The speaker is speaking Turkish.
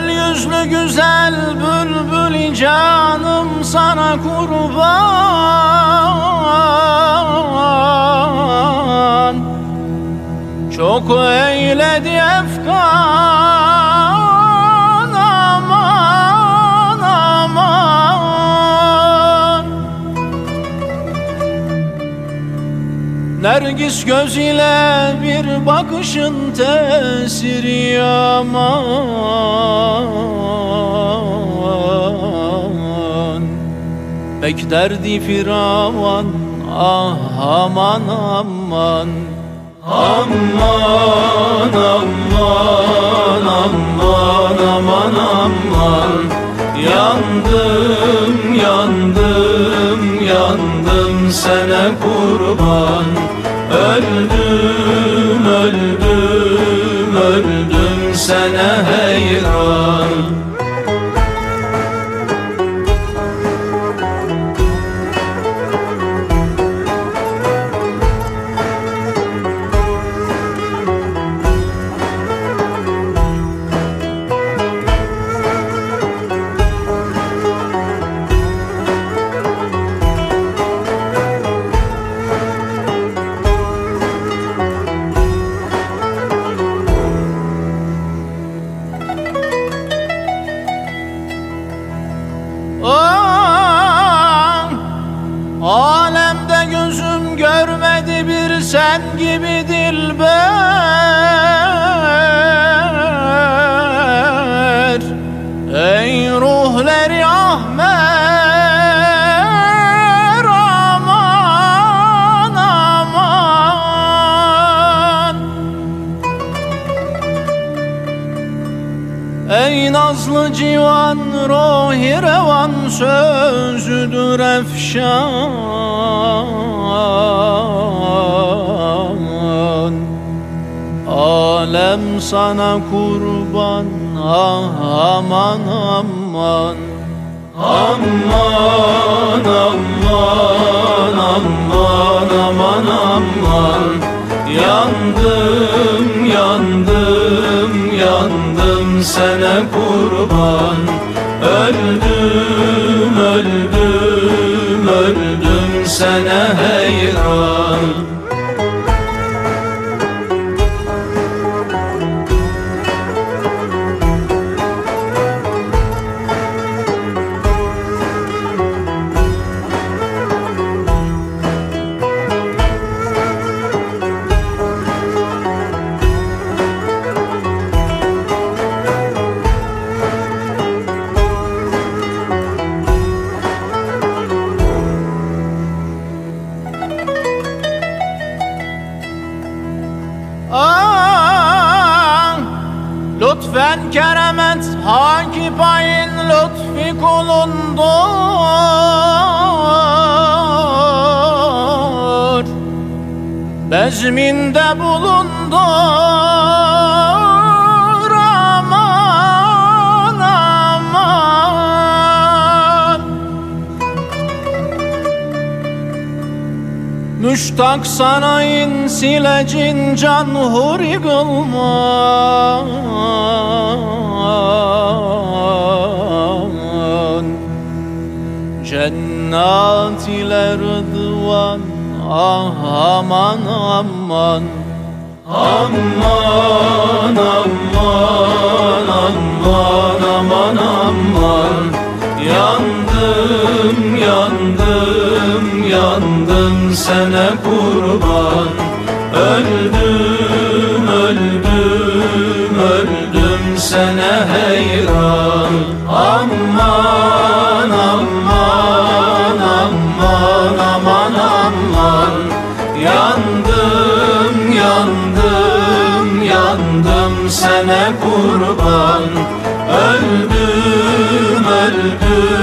Gül yüzlü güzel bülbül canım sana kurban. Çok eyledi efkan Nergis göz ile bir bakışın tesiri yaman Beklerdi firavan ah aman aman. Aman aman aman aman aman. Yandım yandım yandım sana kurban Öldüm öldüm öldüm sana heyran sen gibi dilber. Ey ruhleri ahmer aman aman. Ey nazlı civan ruhi revan sözüdür efşan Alem sana kurban ah aman aman. Aman aman aman aman aman. Yandım yandım yandım sana kurban. Öldüm öldüm öldüm sana heyran Lütfen keremet haki payın lütfi kulundur Bezminde bulundur aman aman. Müştak sana insilecin can huri kılman Cennat ile rıdvan ah aman aman. Aman aman aman aman aman. Yandım yandım yandım sana kurban. Öldüm aman aman Yandım yandım yandım sana kurban. Öldüm öldüm